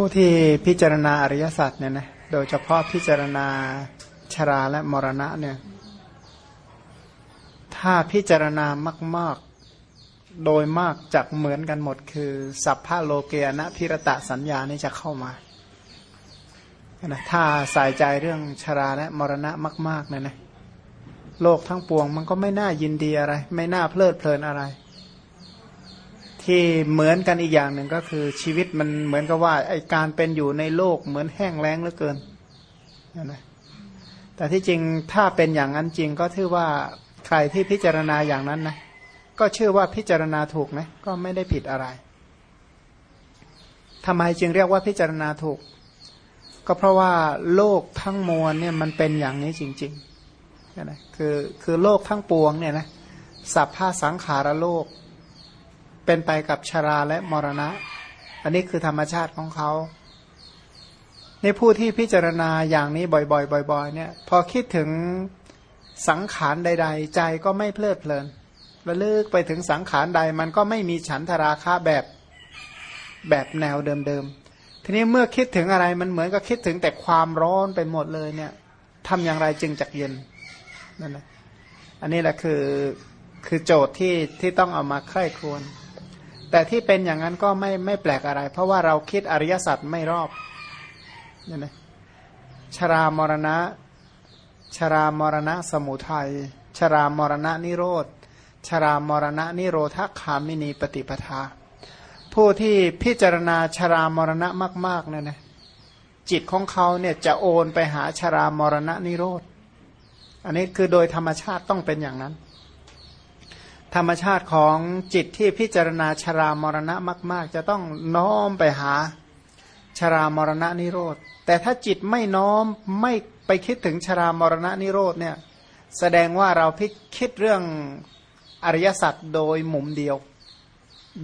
ผู้ที่พิจารณาอริยสัจเนี่ยนะโดยเฉพาะพิจารณาชราและมรณะเนี่ยถ้าพิจารณามาก ๆ โดยมากจักเหมือนกันหมด คือ สัพพะโลเกนะพิรตะสัญญานี่จะเข้ามานะถ้าใส่ใจเรื่องชราและมรณะมากๆเนี่ยนะโลกทั้งปวงมันก็ไม่น่ายินดีอะไร ไม่น่าเพลิดเพลินอะไร ที่เหมือนกันอีกอย่างหนึ่งก็คือชีวิตมันเหมือนกับว่าไอการเป็นอยู่ในโลกเหมือนแห้งแล้งเหลือเกินนะแต่ที่จริงถ้าเป็นอย่างนั้นจริงก็ถือว่าใครที่พิจารณาอย่างนั้นนะก็เชื่อว่าพิจารณาถูกนะก็ไม่ได้ผิดอะไรทำไมจึงเรียกว่าพิจารณาถูก ก็เพราะว่าโลกทั้งมวลเนี่ยมันเป็นอย่างนี้จริงๆนะคือคือโลกทั้งปวงเนี่ยนะสัพพะสังขารโลก เป็นไปกับชราและมรณะ อันนี้คือธรรมชาติของเขา ในผู้ที่พิจารณาอย่างนี้บ่อยๆ บ่อย ๆ เนี่ย พอคิดถึงสังขารใด ๆ ใจก็ไม่เพลิดเพลินระลึกไปถึงสังขารใดมันก็ไม่มีฉันทราคาแบบแบบแนวเดิมๆ ทีนี้เมื่อคิดถึงอะไรมันเหมือนกับคิดถึงแต่ความร้อนไปหมดเลยเนี่ยทำอย่างไรจึงจะเย็นนั่นนะอันนี้แหละคือคือโจทย์ที่ที่ต้องเอามาใคร่ครวญ แต่ที่เป็นอย่างนั้นก็ไม่ไม่แปลกอะไร เพราะว่าเราคิดอริยสัจไม่รอบนี่นะชรามรณะ ชรามรณะสมุทัย ชรามรณะนิโรธ ชรามรณะนิโรธคามินีปฏิปทา ผู้ที่พิจารณาชรามรณะมากๆเนี่ยนะจิตของเขาเนี่ยจะโอนไปหาชรามรณะนิโรธ อันนี้คือโดยธรรมชาติต้องเป็นอย่างนั้น ธรรมชาติของจิตที่พิจารณาชรามรณะมาก ๆ จะต้องน้อมไปหาชรามรณะนิโรธ แต่ถ้าจิตไม่น้อมไม่ไปคิดถึงชรามรณะนิโรธเนี่ยแสดงว่าเราพิคิดเรื่องอริยสัจโดยมุมเดียว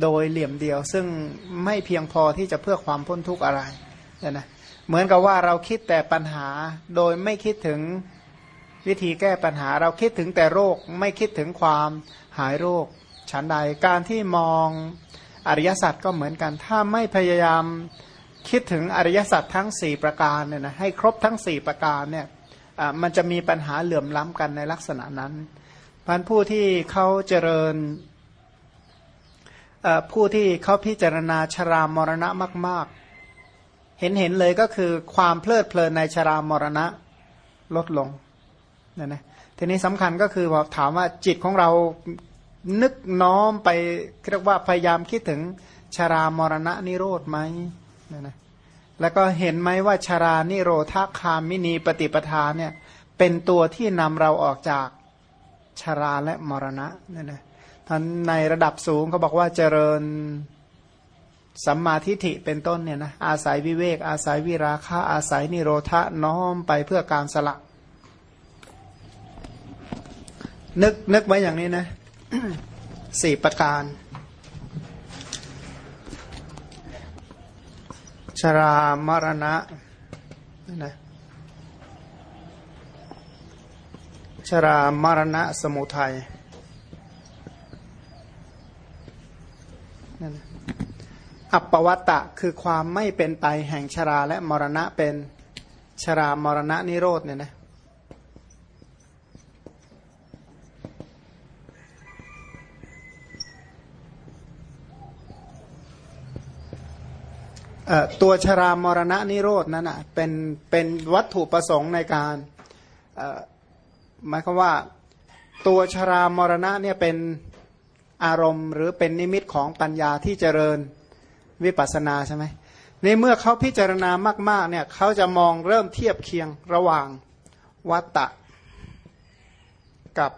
โดยเหลี่ยมเดียว ซึ่งไม่เพียงพอที่จะเพื่อความพ้นทุกข์อะไรนะเหมือนกับว่าเราคิดแต่ปัญหาโดยไม่คิดถึง วิธีแก้ปัญหาเราคิดถึงแต่โรคไม่คิดถึงความหายโรค ฉันใดการที่มองอริยสัจก็เหมือนกัน ถ้าไม่พยายามคิดถึงอริยสัจทั้ง 4 ประการเนี่ยนะให้ครบทั้ง 4 ประการเนี่ยมันจะมีปัญหาเหลื่อมล้ำกันในลักษณะนั้นพันผู้ที่เขาเจริญผู้ที่เขาพิจารณาชรามรณะมาก ๆ เห็นเห็นเลยก็คือความเพลิดเพลินในชรามรณะลดลง เนี่ยนะทีนี้สำคัญก็คือพอถามว่าจิตของเรานึกน้อมไปเรียกว่าพยายามคิดถึงชารามรณะนิโรธไหมนะนะแล้วก็เห็นไหมว่าชารานิโรธาคามินีปฏิปทาเนี่ยเป็นตัวที่นำเราออกจากชาราและมรณะเนี่ยนะท่านในระดับสูงเขาบอกว่าเจริญสัมมาทิฏฐิเป็นต้นเนี่ยนะอาศัยวิเวก อาศัยวิราคะอาศัยนิโรธะน้อมไปเพื่อการสละ นึกนึกไว้อย่างนี้นะสี่ประการ ชรามรณะนะชรามรณะสมุทัยอัปปวัตตะคือความไม่เป็นไปแห่งชราและมรณะเป็นชรามรณะนิโรธเนี่ยนะ ตัวชรามรณะนิโรดนั้นอะเป็นเป็นวัตถุประสงค์ในการหมายความว่าตัวชรามรณะเนี่ยเป็นอารมณ์ หรือเป็นนิมิตของปัญญาที่เจริญวิปัสนาใช่ไหมในเมื่อเขาพิจารณามาก ๆ เนี่ยเขาจะมองเริ่มเทียบเคียงระหว่างวัตตะ กับ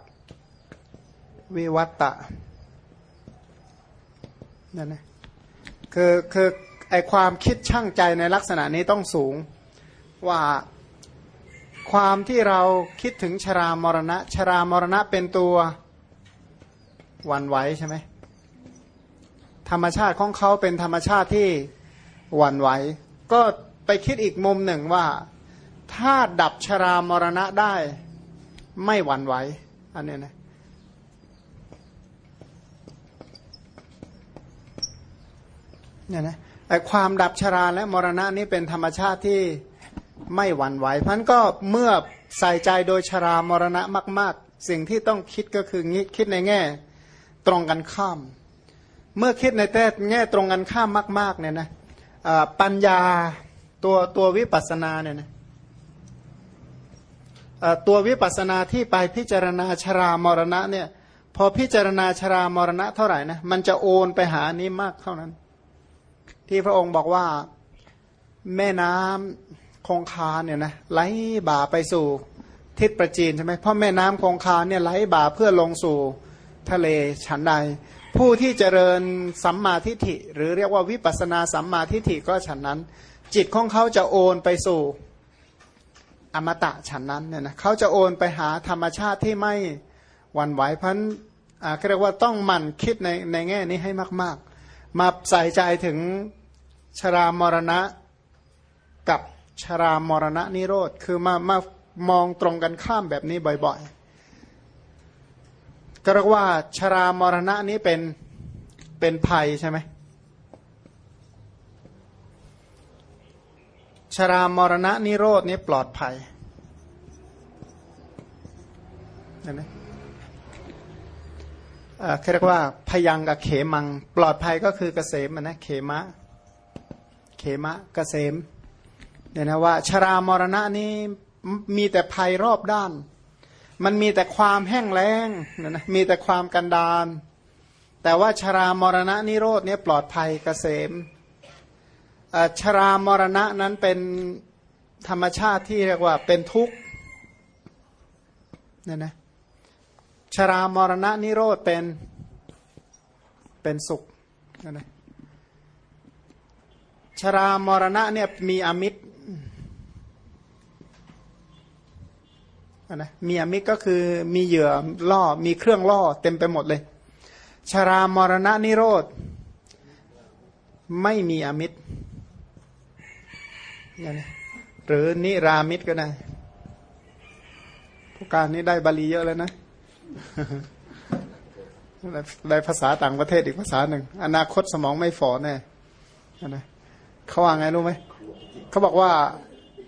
วิวัตตะนั่นนะคือคือ ไอความคิดช่างใจในลักษณะนี้ต้องสูงว่าความที่เราคิดถึงชรามรณะ ชรามรณะเป็นตัววันไหวใช่ไหมธรรมชาติของเขาเป็นธรรมชาติที่วันไหว ก็ไปคิดอีกมุมหนึ่งว่า ถ้าดับชรามรณะได้ไม่หวั่นไหวอันนี้นะเนี่ยนะ ไอความดับชราและมรณะนี่เป็นธรรมชาติที่ไม่หวั่นไหวพันก็เมื่อใส่ใจโดยชรามรณะมาก ๆ สิ่งที่ต้องคิดก็คืองี้คิดในแง่ตรงกันข้าม เมื่อคิดในแต่แง่ตรงกันข้ามมาก ๆ เนี่ยนะปัญญาตัวตัววิปัสสนาเนี่ยนะตัววิปัสสนาที่ไปพิจารณาชรามรณะเนี่ยพอพิจารณาชรามรณะเท่าไหร่นะมันจะโอนไปหานี้มากเท่านั้น ที่พระองค์บอกว่าแม่น้ำคงคาเนี่ยนะไหลบ่าไปสู่ทิศประจีนใช่ไหมเพราะแม่น้ำคงคาเนี่ยไหลบ่าเพื่อลงสู่ทะเลฉันใด ผู้ที่เจริญสัมมาทิฏฐิ หรือเรียกว่าวิปัสนาสัมมาทิฏฐิก็ฉันนั้น จิตของเขาจะโอนไปสู่อมตะฉันนั้นเนี่ยนะเขาจะโอนไปหาธรรมชาติที่ไม่หวั่นไหวพันอ่าเรียกว่าต้องหมั่นคิดในในแง่นี้ให้มาก ๆ มาใส่ใจถึง ชรามรณะกับชรามรณะนิโรธ คือมามามองตรงกันข้ามแบบนี้บ่อยๆ ก็เรียกว่าชรามรณะนี้เป็นเป็นภัยใช่ไหมชรามรณะนิโรธนี้ปลอดภัยเห็นไหมเขาเรียกว่าพยังกับเขมัง ปลอดภัยก็คือเกษมนะเขมะ เขมะเกษมเนี่ยนะว่าชรามรณะนี้มีแต่ภัยรอบด้าน มันมีแต่ความแห้งแล้งนะนะมีแต่ความกันดานแต่ว่าชรามรณะนิโรธเนี่ยปลอดภัยเกษมชรามรณะนั้นเป็นธรรมชาติที่เรียกว่าเป็นทุกข์เนี่ยนะชรามรณะนิโรธเป็นเป็นสุขนะ ชรามรณะเนี่ยมีอมิตรนะมีอมิตรก็คือมีเหยื่อล่อมีเครื่องล่อเต็มไปหมดเลย ชรามรณะนิโรธไม่มีอมิตรหรือนิรามิตรก็ได้ผู้การนี้ได้บาลีเยอะแล้วนะได้ภาษาต่างประเทศอีกภาษาหนึ่ง อนาคตสมองไม่ฝ่อแน่นะ เขาว่าไงรู้ไหมเขาบอกว่า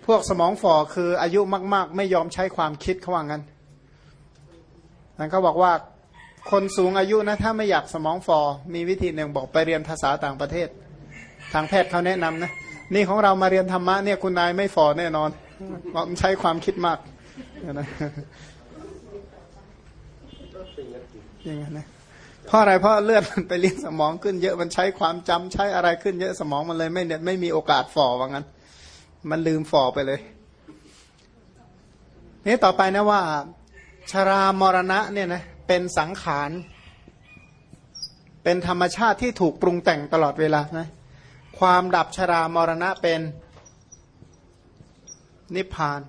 พวกสมองฝ่อคืออายุมาก ๆ ไม่ยอมใช้ความคิดเขาว่างั้นนั่นเขาบอกว่าคนสูงอายุนะถ้าไม่อยากสมองฝ่อมีวิธีหนึ่งบอกไปเรียนภาษาต่างประเทศ ทางแพทย์เขาแนะนำนะนี่ของเรามาเรียนธรรมะเนี่ยคุณนายไม่ฝ่อแน่นอนมันใช้ความคิดมากนะอย่างนั้นนะ เพราะอะไรเพราะเลือดมันไปเลี้ยงสมองขึ้นเยอะมันใช้ความจำใช้อะไรขึ้นเยอะสมองมันเลยไม่เนี่ยไม่มีโอกาสฝ่อว่างั้น มันลืมฝ่อไปเลยนี่ต่อไปนะว่า ชรามรณะเนี่ยนะเป็นสังขารเป็นธรรมชาติที่ถูกปรุงแต่งตลอดเวลานะความดับชรามรณะเป็นนิพพาน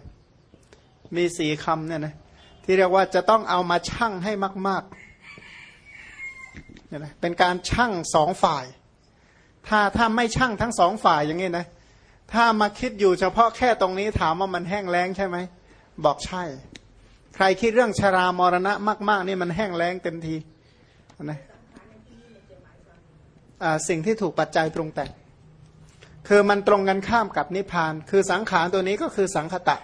มีสี่คำเนี่ยนะที่เรียกว่าจะต้องเอามาชั่งให้มาก ๆ เนี่ยนะเป็นการชั่งสองฝ่าย ถ้าถ้าไม่ชั่งทั้งสองฝ่ายอย่างนี้นะ ถ้ามาคิดอยู่เฉพาะแค่ตรงนี้ถามว่ามันแห้งแล้งใช่ไหม บอกใช่ ใครคิดเรื่องชรามรณะมากๆนี่มันแห้งแล้งเต็มทีนะสิ่งที่ถูกปัจจัยปรุงแต่งคือมันตรงกันข้ามกับนิพพาน คือสังขารตัวนี้ก็คือสังคตะ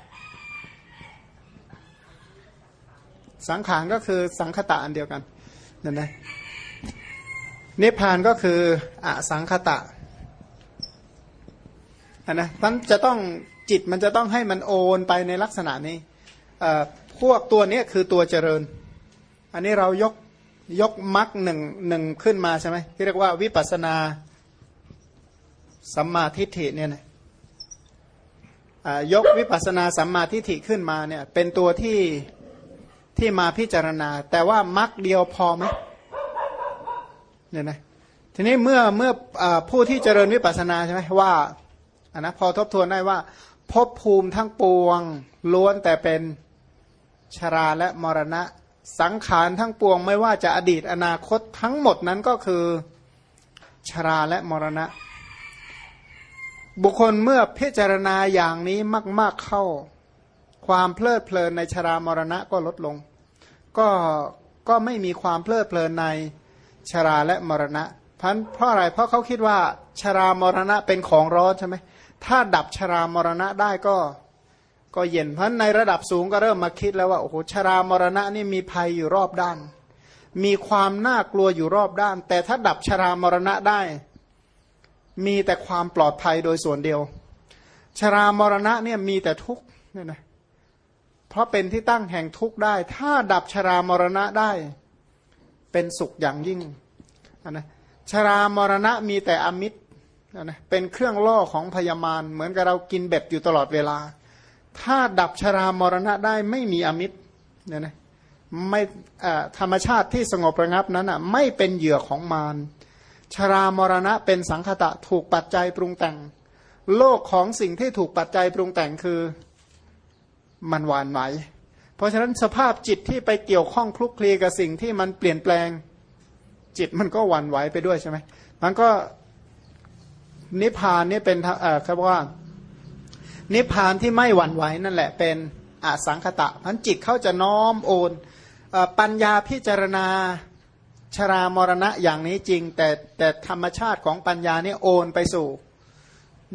สังขารก็คือสังคตะอันเดียวกันนั่นนะ นิพพานก็คืออสังคตะนะมันจะต้องจิตมันจะต้องให้มันโอนไปในลักษณะนี้พวกตัวนี้คือตัวเจริญ อันนี้เรายกยกมรรคหนึ่งหนึ่งขึ้นมาใช่ไหมที่เรียกว่าวิปัสนาสัมมาทิฏฐิเนี่ยนะยกวิปัสนาสัมมาทิฏฐิขึ้นมาเนี่ยเป็นตัวที่ที่มาพิจารณา แต่ว่ามรรคเดียวพอไหม เนี่ยนะทีนี้เมื่อเมื่ออผู้ที่เจริญวิปัสสนาใช่ไหมว่าอันนะพอทบทวนได้ว่าภพภูมิทั้งปวงล้วนแต่เป็นชราและมรณะ สังขารทั้งปวงไม่ว่าจะอดีตอนาคตทั้งหมดนั้นก็คือชราและมรณะ บุคคลเมื่อพิจารณาอย่างนี้มาก ๆเข้า ความเพลิดเพลินในชรามรณะก็ลดลง ก็ก็ไม่มีความเพลิดเพลินใน ชราและมรณะพันเพราะอะไรเพราะเขาคิดว่าชรามรณะเป็นของร้อนใช่ไหมถ้าดับชรามรณะได้ก็ก็เย็นเพราะในระดับสูงก็เริ่มมาคิดแล้วว่าโอ้โหชรามรณะนี่มีภัยอยู่รอบด้าน มีความน่ากลัวอยู่รอบด้าน แต่ถ้าดับชรามรณะได้ มีแต่ความปลอดภัยโดยส่วนเดียว ชรามรณะเนี่ยมีแต่ทุกข์เนี่ยนะเพราะเป็นที่ตั้งแห่งทุกข์ได้ ถ้าดับชรามรณะได้ เป็นสุขอย่างยิ่งนะชรามรณะมีแต่อมิตรนะเป็นเครื่องล่อของพยามารเหมือนกับเรากินเบ็ดอยู่ตลอดเวลา ถ้าดับชรามรณะได้ไม่มีอมิตรเนี่ยนะไม่ธรรมชาติที่สงบระงับนั้นอะไม่เป็นเหยื่อของมารชรามรณะเป็นสังคตะถูกปัจจัยปรุงแต่ง โลกของสิ่งที่ถูกปัจจัยปรุงแต่งคือมันหวานไหว เพราะฉะนั้นสภาพจิตที่ไปเกี่ยวข้องคลุกคลีกับสิ่งที่มันเปลี่ยนแปลงจิตมันก็หวั่นไหวไปด้วยใช่ไหมมันก็นิพพานนี่เป็นเอ่อครับว่า นิพพานที่ไม่หวั่นไหวนั่นแหละเป็นอสังคตะพันจิตเขาจะน้อมโอนปัญญาพิจารณาชรามรณะอย่างนี้จริง แต่แต่ธรรมชาติของปัญญานี่โอนไปสู่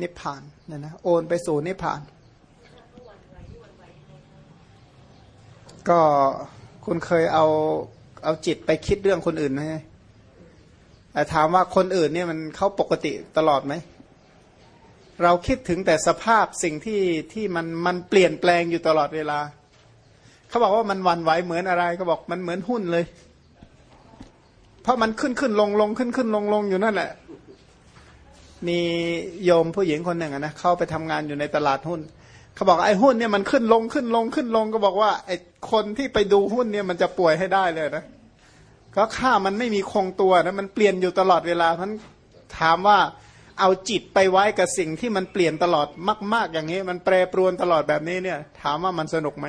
นิพพานนี่นะโอนไปสู่นิพพาน ก็คุณเคยเอาเอาจิตไปคิดเรื่องคนอื่นไหมแต่ถามว่าคนอื่นเนี่ยมันเขาปกติตลอดไหม เราคิดถึงแต่สภาพสิ่งที่ที่มันมันเปลี่ยนแปลงอยู่ตลอดเวลา เขาบอกว่ามันวันไหวเหมือนอะไรเขาบอกมันเหมือนหุ้นเลย เพราะมันขึ้นขึ้นลงลงขึ้นขึ้นลงลงอยู่นั่นแหละ มีโยมผู้หญิงคนหนึ่งนะเข้าไปทำงานอยู่ในตลาดหุ้น เขาบอกไอ้หุ้นเนี่ยมันขึ้นลงขึ้นลงขึ้นลงก็บอกว่าไอ้คนที่ไปดูหุ้นเนี่ยมันจะป่วยให้ได้เลยนะก็ค่ามันไม่มีคงตัวนะมันเปลี่ยนอยู่ตลอดเวลาพันถามว่าเอาจิตไปไว้กับสิ่งที่มันเปลี่ยนตลอดมาก ๆ อย่างนี้ มันแปรปรวนตลอดแบบนี้เนี่ย ถามว่ามันสนุกไหม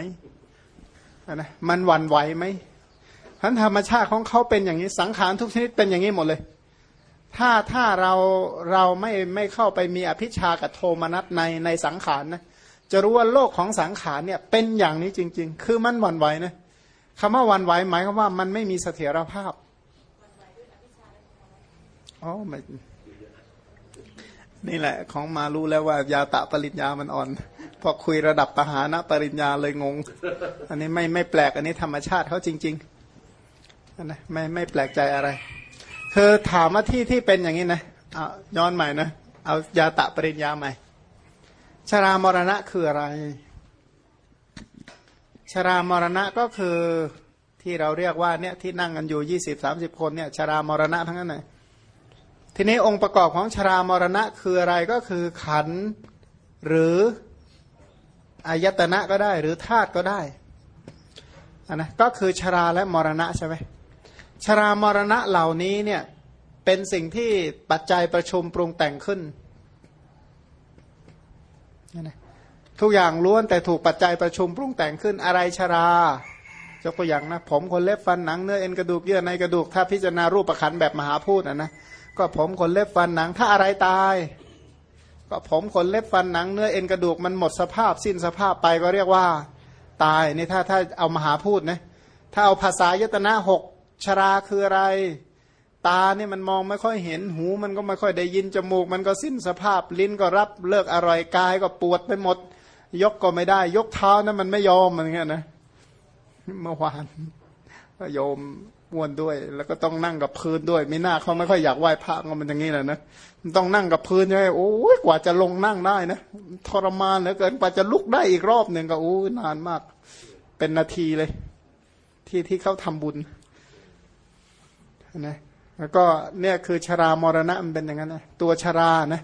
นะมันหวั่นไหวไหมพันธรรมชาติของเขาเป็นอย่างนี้สังขารทุกชนิดเป็นอย่างนี้หมดเลย ถ้าถ้าเราเราไม่ไม่เข้าไปมีอภิชากับโทมนัสในในสังขารนะ จะรู้ว่าโลกของสังขารเนี่ยเป็นอย่างนี้จริง ๆ คือมันหวั่นไหวนะคำว่าวันไหวหมายความว่ามันไม่มีเสถียรภาพอ๋อไม่นี่แหละของมารู้แล้วว่ายาตะปริญญามันอ่อน พอคุยระดับปหานะปริญญาเลยงง อันนี้ไม่ไม่แปลก อันนี้ธรรมชาติเขาจริงๆนะไม่ไม่แปลกใจอะไร คือถามว่าที่ที่เป็นอย่างนี้นะเอาย้อนใหม่นะ เอายาตะปริญญาใหม่ ชรามรณะคืออะไร ชรามรณะก็คือที่เราเรียกว่าเนี่ยที่นั่งกันอยู่ยี่สิบสามสิบคนเนี่ยชรามรณะทั้งนั้นเลยทีนี้องค์ประกอบของชรามรณะคืออะไรก็คือขันหรืออายตนะก็ได้หรือธาตุก็ได้นนะก็คือชราและมรณะใช่ไหมชรามรณะเหล่านี้เนี่ยเป็นสิ่งที่ปัจจัยประชุมปรุงแต่งขึ้น นะทุกอย่างล้วนแต่ถูกปัจจัยประชุมปรุงแต่งขึ้นอะไรชรายกตัวอย่างนะ ผมคนเล็บฟันหนังเนื้อเอ็นกระดูกเยื่อในกระดูกถ้าพิจารณารูปประคันแบบมหาพูดนะนะก็ผมคนเล็บฟันหนังถ้าอะไรตาย ก็ผมคนเล็บฟันหนังเนื้อเอ็นกระดูกมันหมดสภาพสิ้นสภาพไปก็เรียกว่าตายนี่ถ้าถ้าเอามหาพูดนะถ้าเอาภาษายตนะหกชราคืออะไร ตาเนี่ยมันมองไม่ค่อยเห็นหู มันก็ไม่ค่อยได้ยินจมูก มันก็สิ้นสภาพลิ้นก็รับเลิกอร่อยกายก็ปวดไปหมด ยกก็ไม่ได้ ยกเท้านั้นมันไม่ยอมเหมือนกันนะเมื่อวานก็โยมม้วนด้วย แล้วก็ต้องนั่งกับพื้นด้วยไม่น่าเขาไม่ค่อยอยากไหว้พระก็มันอย่างนี้แหละนะต้องนั่งกับพื้นใช่ไหมโอ้ยกว่าจะลงนั่งได้นะทรมานเหลือเกินกว่าจะลุกได้อีกรอบหนึ่งก็โอ้นานมาก เป็นนาทีเลย ที่ที่เขาทำบุญนะ แล้วก็เนี่ยคือชรามรณะมันเป็นอย่างนั้นนะตัวชรานะ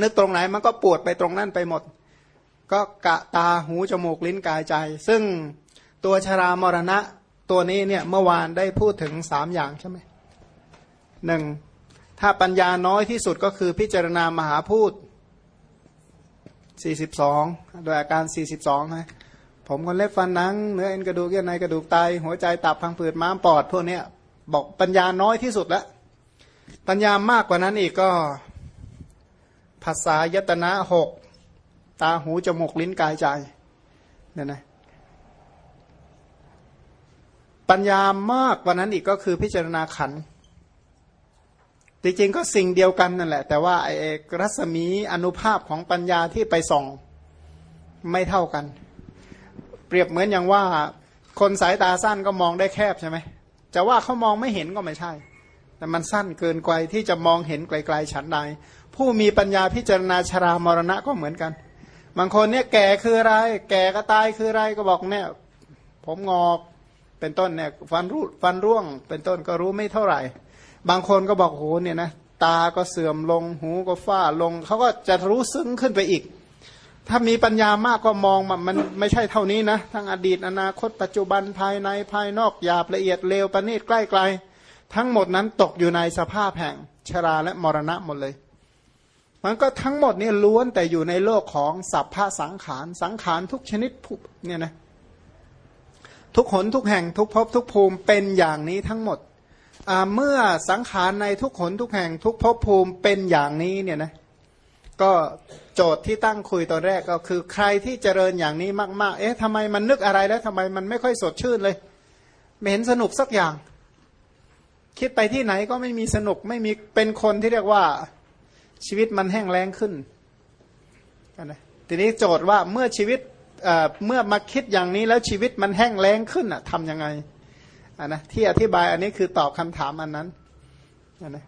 นึกตรงไหนมันก็ปวดไปตรงนั้นไปหมด ก็กะตาหูจมูกลิ้นกายใจ ซึ่งตัวชรามรณะตัวนี้เนี่ยเมื่อวานได้พูดถึงสามอย่างใช่ไหมหนึ่งถ้าปัญญาน้อยที่สุดก็คือพิจารณามหาพูดสี่สิบสองโดยอาการสี่สิบสองนะผมคนเล็บฟันนัง เนื้อเอ็นกระดูกเยื่อในกระดูกไตหัวใจตับพังผืดม้ามปอด พวกนี้ บอกปัญญาน้อยที่สุดแล้ว ปัญญามากกว่านั้นอีกก็ภาษายตนะหกตาหูจมูกลิ้นกายใจเนี่ยนะปัญญามากกว่านั้นอีกก็คือพิจารณาขันจริงๆก็สิ่งเดียวกันนั่นแหละ แต่ว่าไอ้รัศมีอนุภาพของปัญญาที่ไปส่องไม่เท่ากัน เปรียบเหมือนอย่างว่า คนสายตาสั้นก็มองได้แคบใช่ไหม จะว่าเขามองไม่เห็นก็ไม่ใช่ แต่มันสั้นเกินไกลที่จะมองเห็นไกลๆฉันใด ผู้มีปัญญาพิจารณาชรามรณะก็เหมือนกัน บางคนเนี่ยแก่คืออะไร แก่ก็ตายคืออะไรก็บอกเนี่ยผมงอกเป็นต้นเนี่ยฟันรูฟันร่วง เป็นต้นก็รู้ไม่เท่าไหร่ บางคนก็บอกโหเนี่ยนะตาก็เสื่อมลงหูก็ฝ้าลง เขาก็จะรู้ซึ้งขึ้นไปอีก ถ้ามีปัญญามากก็มองมันไม่ใช่เท่านี้นะ ทั้งอดีตอนาคตปัจจุบันภายในภายนอกหยาบละเอียดเลวประณีตใกล้ไกล ทั้งหมดนั้นตกอยู่ในสภาพแห่งชราและมรณะหมดเลย มันก็ทั้งหมดนี่ล้วนแต่อยู่ในโลกของสัพพะสังขารสังขารทุกชนิดเนี่ยนะทุกหนทุกแห่งทุกภพทุกภูมิเป็นอย่างนี้ทั้งหมดเมื่อสังขารในทุกหนทุกแห่งทุกภพภูมิเป็นอย่างนี้เนี่ยนะก็ โจทย์ที่ตั้งคุยตอนแรกก็คือใครที่เจริญอย่างนี้มาก ๆ เอ๊ะทำไมมันนึกอะไรแล้วทำไมมันไม่ค่อยสดชื่นเลย ไม่เห็นสนุกสักอย่าง คิดไปที่ไหนก็ไม่มีสนุกไม่มีเป็นคนที่เรียกว่าชีวิตมันแห้งแล้งขึ้นนะทีนี้โจทย์ว่าเมื่อชีวิตเมื่อมาคิดอย่างนี้แล้วชีวิตมันแห้งแล้งขึ้นอะทำยังไงอะนะที่อธิบายอันนี้คือตอบคำถามอันนั้นอะนะ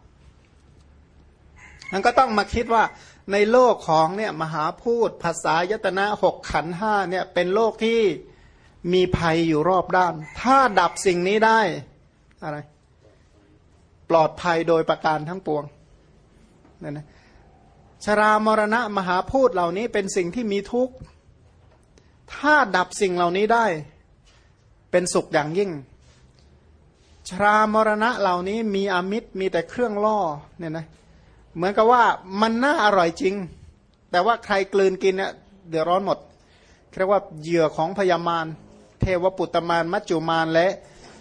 มันก็ต้องมาคิดว่าในโลกของเนี่ยมหาพูดภาษายตนะหกขันห้าเนี่ยเป็นโลกที่มีภัยอยู่รอบด้าน ถ้าดับสิ่งนี้ได้อะไร ปลอดภัยโดยประการทั้งปวงนั่นนะชรามรณะมหาพูดเหล่านี้เป็นสิ่งที่มีทุกข์ ถ้าดับสิ่งเหล่านี้ได้ เป็นสุขอย่างยิ่ง ชรามรณะเหล่านี้มีอมิตรมีแต่เครื่องล่อเนี่ยนะ เหมือนกับว่ามันน่าอร่อยจริง แต่ว่าใครกลืนกินเนี่ยเดือดร้อนหมดเรียกว่าเหยื่อของพยามารเทวปุตตมารมัจจุมารและ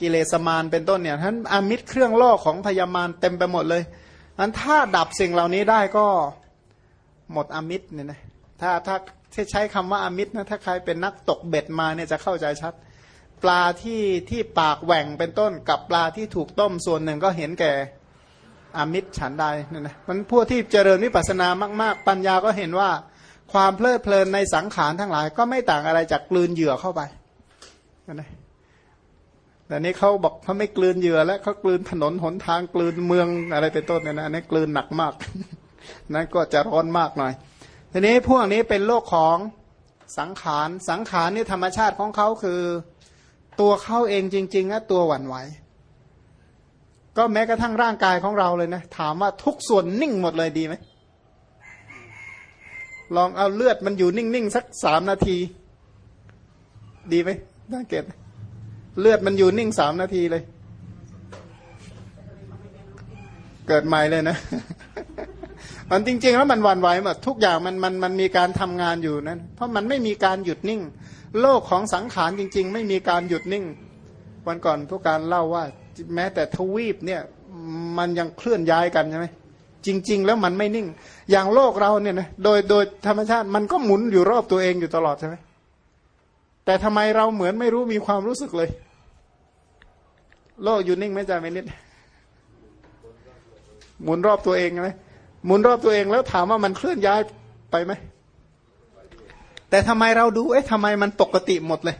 กิเลสมารเป็นต้นเนี่ยท่านอมิตรเครื่องล่อของพยามารเต็มไปหมดเลยนั้นถ้าดับสิ่งเหล่านี้ได้ก็หมดอมิตรเนี่ยนะถ้าถ้าใช้คำว่าอมิตรนะถ้าใครเป็นนักตกเบ็ดมาเนี่ยจะเข้าใจชัด ปลาที่ที่ปากแหว่งเป็นต้นกับปลาที่ถูกต้มส่วนหนึ่งก็เห็นแก่ อมิตรฉันใดเนี่ยนะมันพวกที่เจริญวิปัสสนามาก ๆ ปัญญาก็เห็นว่าความเพลิดเพลินในสังขารทั้งหลาย ก็ไม่ต่างอะไรจากกลืนเหยื่อเข้าไปนะแต่นี้เขาบอกเขาไม่กลืนเหยื่อแล้วเขากลืนถนนหนทางกลืนเมืองอะไรเป็นต้นเนี่ยนะอันนี้กลืนหนักมากนั่นก็จะร้อนมากหน่อย ทีนี้พวกนี้เป็นโลกของสังขาร สังขารนี่ธรรมชาติของเขาคือ ตัวเขาเองจริงๆนะตัวหวั่นไหว ก็แม้กระทั่งร่างกายของเราเลยนะ ถามว่าทุกส่วนนิ่งหมดเลยดีไหมลองเอาเลือดมันอยู่นิ่งๆสักสามนาที ดีไหมน่าเกตเลือดมันอยู่นิ่งสามนาทีเลย เกิดใหม่เลยนะ มันจริง ๆ แล้วมันวันไหวหมดทุกอย่างมันมันมันมีการทำงานอยู่นั้น เพราะมันไม่มีการหยุดนิ่ง โลกของสังขารจริง ๆ ไม่มีการหยุดนิ่ง วันก่อนผู้การเล่าว่า แม้แต่ทวีปเนี่ยมันยังเคลื่อนย้ายกันใช่ไหมจริง ๆ แล้วมันไม่นิ่ง อย่างโลกเราเนี่ยนะโดยโดยธรรมชาติมันก็หมุนอยู่รอบตัวเองอยู่ตลอดใช่ไหมแต่ทำไมเราเหมือนไม่รู้มีความรู้สึกเลย โลกอยู่นิ่งไม่จ่าไม่นิดหมุนรอบตัวเองไหมหมุนรอบตัวเองแล้วถามว่ามันเคลื่อนย้ายไปไหมแต่ทำไมเราดูเอ๊ะทำไมมันปกติหมดเลย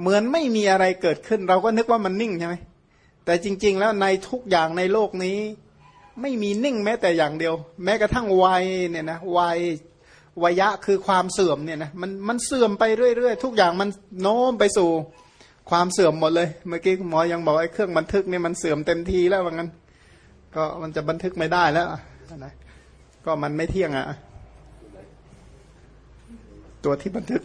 เหมือนไม่มีอะไรเกิดขึ้น เราก็นึกว่ามันนิ่งใช่ไหมแต่จริง ๆ แล้วในทุกอย่างในโลกนี้ ไม่มีนิ่งแม้แต่อย่างเดียว แม้กระทั่งวัยเนี่ยนะวัยวัยะคือความเสื่อมเนี่ยนะมันมันเสื่อมไปเรื่อยๆ ทุกอย่างมันโน้มไปสู่ความเสื่อมหมดเลย เมื่อกี้หมอยังบอกไอ้เครื่องบันทึกเนี่ยมันเสื่อมเต็มทีแล้วว่างั้น ก็มันจะบันทึกไม่ได้แล้วนะก็มันไม่เที่ยงอะ ตัวที่บันทึก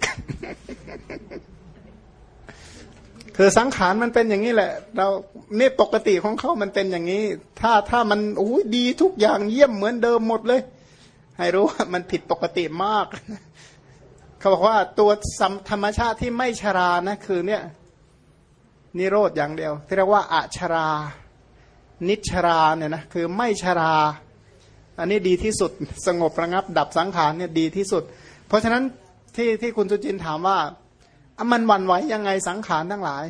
คือสังขารมันเป็นอย่างนี้แหละ เราเนี่ปกติของเขามันเป็นอย่างนี้ ถ้าถ้ามันโอ้ยดีทุกอย่างเยี่ยมเหมือนเดิมหมดเลย ให้รู้ว่ามันผิดปกติมาก เขาบอกว่าตัวธรรมชาติที่ไม่ชรานะ คือเนี่ย นิโรธอย่างเดียว ที่เรียกว่าอัชรา นิชราเนี่ยนะคือไม่ชรา อันนี้ดีที่สุดสงบระงับ ดับสังขารเนี่ยดีที่สุด เพราะฉะนั้นที่ที่คุณจุจินถามว่า มันวันไหวยังไงสังขารทั้งหลาย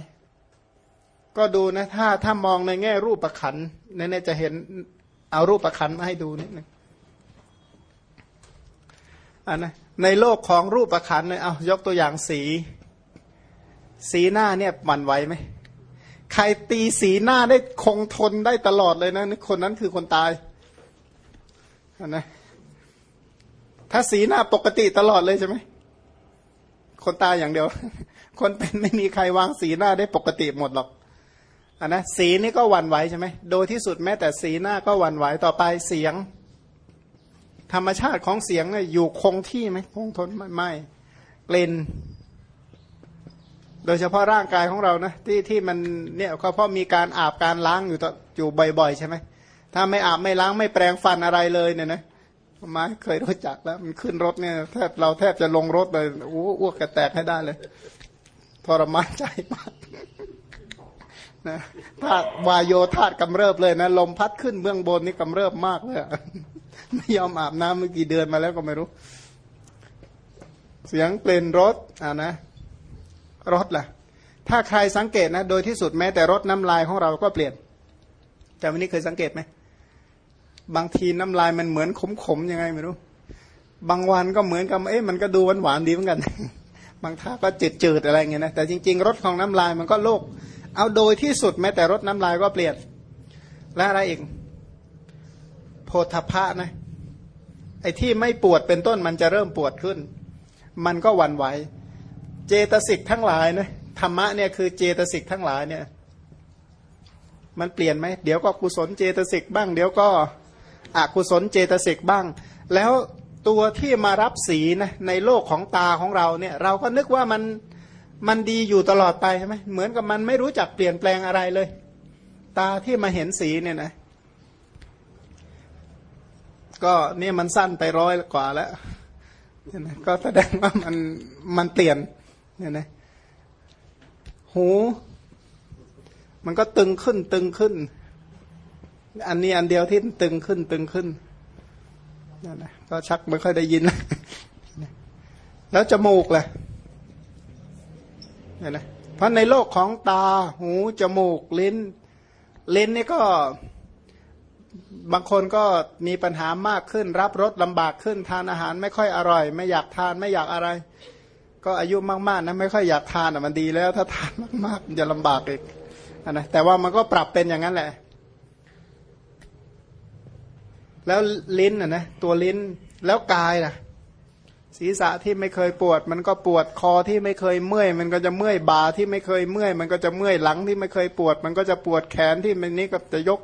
ก็ดูนะ ถ้าถ้ามองในแง่รูปประขันเนี่ยจะเห็นเอารูปประคันมาให้ดูนิดนึงอันนะในโลกของรูปประคันเลยเอายกตัวอย่างสี สีหน้าเนี่ยหมันไหวไหมใครตีสีหน้าได้คงทนได้ตลอดเลยนะคนนั้นคือคนตายอันนะถ้าสีหน้าปกติตลอดเลยใช่ไหม คนตายอย่างเดียว คนเป็นไม่มีใครวางสีหน้าได้ปกติหมดหรอกอันนะสีนี่ก็วันไหวใช่ไหมโดยที่สุดแม้แต่สีหน้าก็วันไหวต่อไปเสียง ธรรมชาติของเสียงเนี่ยอยู่คงที่ไหมคงทนไม่ไม่กลิ่นโดยเฉพาะร่างกายของเรานะที่ที่มันเนี่ยเขาเพราะมีการอาบการล้างอยู่ต่ออยู่บ่อยๆ ใช่ไหมถ้าไม่อาบไม่ล้างไม่แปรงฟันอะไรเลยเนี่ยนะ มาเคยรู้จักแล้ว มันขึ้นรถเนี่ยแทบเราแทบจะลงรถเลยโอ้อ้วกกระแตกให้ได้เลย ทรมานใจมากนะธาตุวายโยธาตุกำเริบเลยนะ ลมพัดขึ้นเบื้องบนนี่กำเริบมากเลยไม่ยอมอาบน้ำเมื่อกี่เดือนมาแล้วก็ไม่รู้ เสียงเปลี่ยนรถอ่านะ รถล่ะ ถ้าใครสังเกตนะ โดยที่สุดแม้แต่รถน้ำลายของเราก็เปลี่ยนแต่วันนี้เคยสังเกตไหม บางทีน้ำลายมันเหมือนขมๆยังไงไม่รู้ บางวันก็เหมือนกับเอ๊ะมันก็ดูหวานๆดีเหมือนกัน บางท่าก็จืดๆอะไรเงี้ยนะแต่จริงๆรถของน้ำลายมันก็โลก เอาโดยที่สุดแม้แต่รถน้ำลายก็เปลี่ยนและอะไรอีกโพธพะนะไอ้ที่ไม่ปวดเป็นต้นมันจะเริ่มปวดขึ้น มันก็วันไหว เจตสิกทั้งหลายนะธรรมะเนี่ยคือเจตสิกทั้งหลายเนี่ย มันเปลี่ยนไหมเดี๋ยวก็กุศลเจตสิกบ้าง เดี๋ยวก็ อกุศลเจตสิกบ้าง แล้วตัวที่มารับสีนะในโลกของตาของเราเนี่ย เราก็นึกว่ามันมันดีอยู่ตลอดไปใช่ไหมเหมือนกับมันไม่รู้จักเปลี่ยนแปลงอะไรเลย ตาที่มาเห็นสีเนี่ยนะ ก็เนี่ยมันสั้นไปร้อยกว่าแล้วก็แสดงว่ามันมันเปลี่ยนเนี่ยนะหู มันก็ตึงขึ้นตึงขึ้น อันนี้อันเดียวที่ตึงขึ้นตึงขึ้นนั่นนะก็ชักไม่ค่อยได้ยิน แล้วจมูกล่ะนี่นะเพราะในโลกของตาหูจมูกลิ้น ลิ้นนี่ก็บางคนก็มีปัญหามากขึ้น รับรสลำบากขึ้นทานอาหารไม่ค่อยอร่อย ไม่อยากทานไม่อยากอะไร ก็อายุมากๆนะไม่ค่อยอยากทานอะมันดีแล้ว ถ้าทานมากๆมันจะลำบากอีกนะแต่ว่ามันก็ปรับเป็นอย่างนั้นแหละ แล้วลิ้นอะนะตัวลิ้นแล้วกายล่ะ ศีรษะที่ไม่เคยปวด มันก็ปวดคอที่ไม่เคยเมื่อย มันก็จะเมื่อยบ่าที่ไม่เคยเมื่อย มันก็จะเมื่อยหลังที่ไม่เคยปวด มันก็จะปวดแขนที่มันนี้ก็จะยก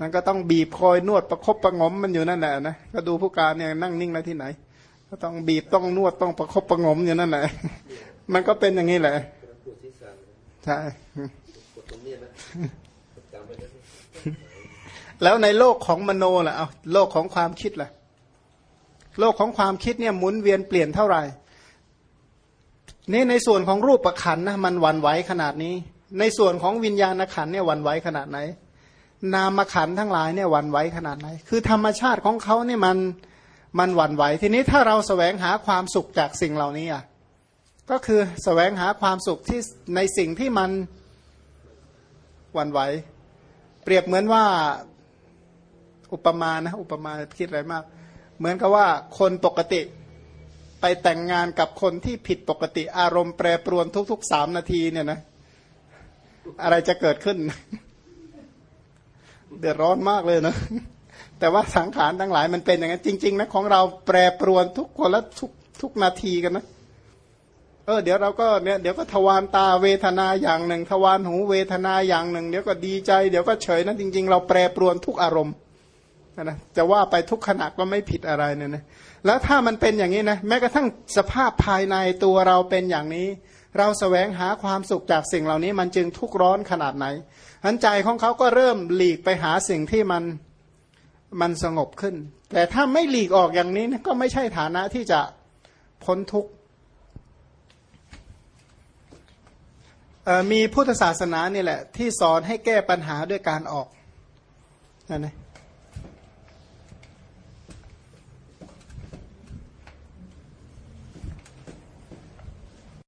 มันก็ต้องบีบคอยนวดประคบประงมมันอยู่นั่นแหละนะก็ดูผู้การเนี่ยนั่งนิ่งแล้วที่ไหน ก็ต้องบีบต้องนวดต้องประคบประงมอยู่นั่นแหละมันก็เป็นอย่างนี้แหละใช่ แล้วในโลกของมโนล่ะเอาโลกของความคิดล่ะ โลกของความคิดเนี่ยหมุนเวียนเปลี่ยนเท่าไหร่ นี่ในส่วนของรูปประขันนะมันวันไหวขนาดนี้ ในส่วนของวิญญาณขันเนี่ยวันไหวขนาดไหน นามขันทั้งหลายเนี่ยวันไหวขนาดไหน คือธรรมชาติของเขาเนี่ยมันมันวันไหว ทีนี้ถ้าเราสแสวงหาความสุขจากสิ่งเหล่านี้อะก็คือสแสวงหาความสุขที่ในสิ่งที่มันวันไหว เปรียบเหมือนว่า อุปมานะอุปมาคิดอะไรมาก เหมือนกับว่าคนปกติไปแต่งงานกับคนที่ผิดปกติอารมณ์แปรปรวนทุกๆสามนาทีเนี่ยนะ อะไรจะเกิดขึ้น เดือดร้อนมากเลยนะแต่ว่าสังขารทั้งหลายมันเป็นอย่างนั้นจริงๆนะของเราแปรปรวนทุกคนละทุกทุกนาทีกันนะเออเดี๋ยวเราก็เนี่ยเดี๋ยวก็ทวารตาเวทนาอย่างหนึ่ง ทวารหูเวทนาอย่างหนึ่ง เดี๋ยวก็ดีใจ เดี๋ยวก็เฉยนะจริง ๆ เราแปรปรวนทุกอารมณ์ นะจะว่าไปทุกขณะก็ไม่ผิดอะไรเนี่ยนะแล้วถ้ามันเป็นอย่างนี้นะแม้กระทั่งสภาพภายในตัวเราเป็นอย่างนี้ เราสแสวงหาความสุขจากสิ่งเหล่านี้ มันจึงทุกร้อนขนาดไหนหันใจของเขาก็เริ่มหลีกไปหาสิ่งที่มันมันสงบขึ้น แต่ถ้าไม่หลีกออกอย่างนี้ก็ไม่ใช่ฐานะที่จะพ้นทุกข์มีพุทธศาสนานี่แหละ ที่สอนให้แก้ปัญหาด้วยการออกนะนะ